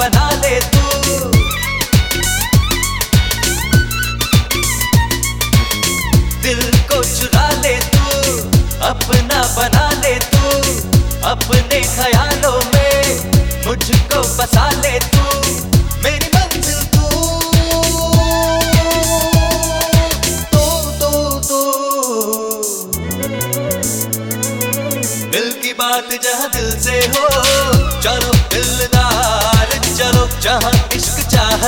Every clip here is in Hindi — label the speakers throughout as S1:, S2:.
S1: बना ले तू। दिल को चुरा ले तू, अपना बना ले तू, अपने ख्यालों में मुझको बसा ले तू, मेरी मंजिल तू। तू तू तू। दिल की बात जहाँ दिल से हो।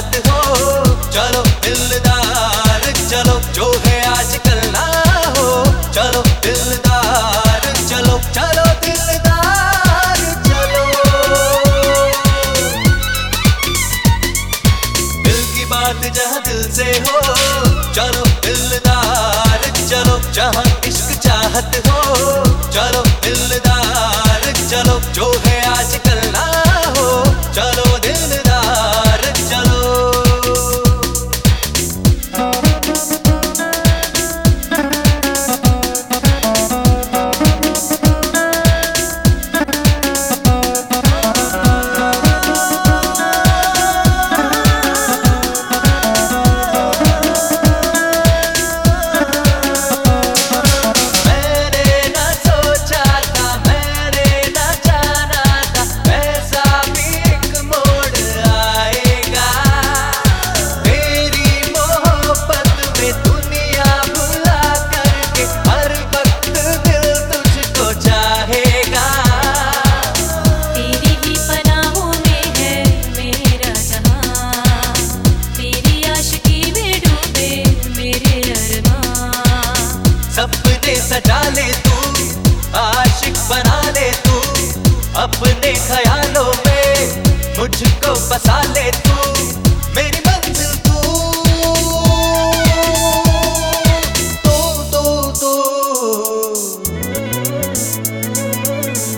S1: चाहत हो। चलो दिलदार, चलो, जो है आज कल ना हो। चलो दिलदार, चलो चलो दिलदार, चलो। दिल की बात जहाँ दिल से हो, चलो दिलदार, चलो, जहाँ इश्क चाहत हो। चलो दिलदार। सजा ले तू, आशिक बना ले तू, अपने ख्यालों में मुझको बसा ले तू, मेरी मंजिल तू। तू तू तू।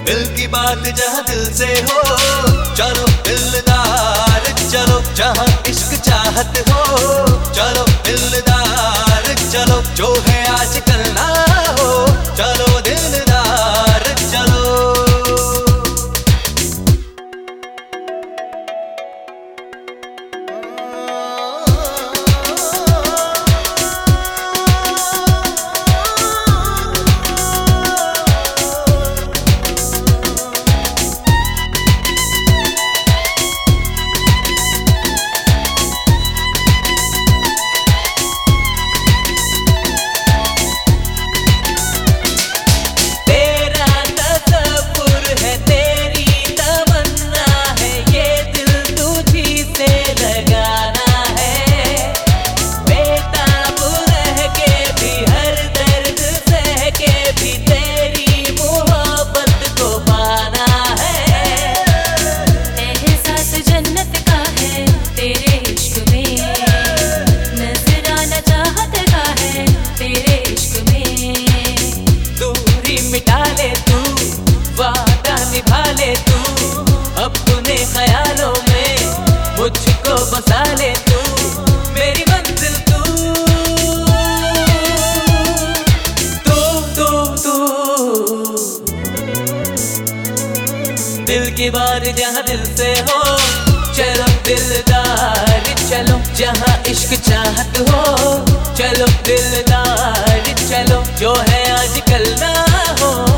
S1: दिल की बात जहाँ दिल से हो, चलो दिलदार, चलो जहाँ इश्क चाहत हो, चलो दिलदार, चलो जो है आज कल ले तू, वादा निभा ले तू, अपने ख्यालों में मुझको बसा ले तू, मेरी मंजिल तू। तू तू तू दिल की बात जहाँ दिल से हो, चलो दिलदार, चलो जहाँ इश्क चाहत हो। चलो दिलदार, चलो जो है आज कल ना हो।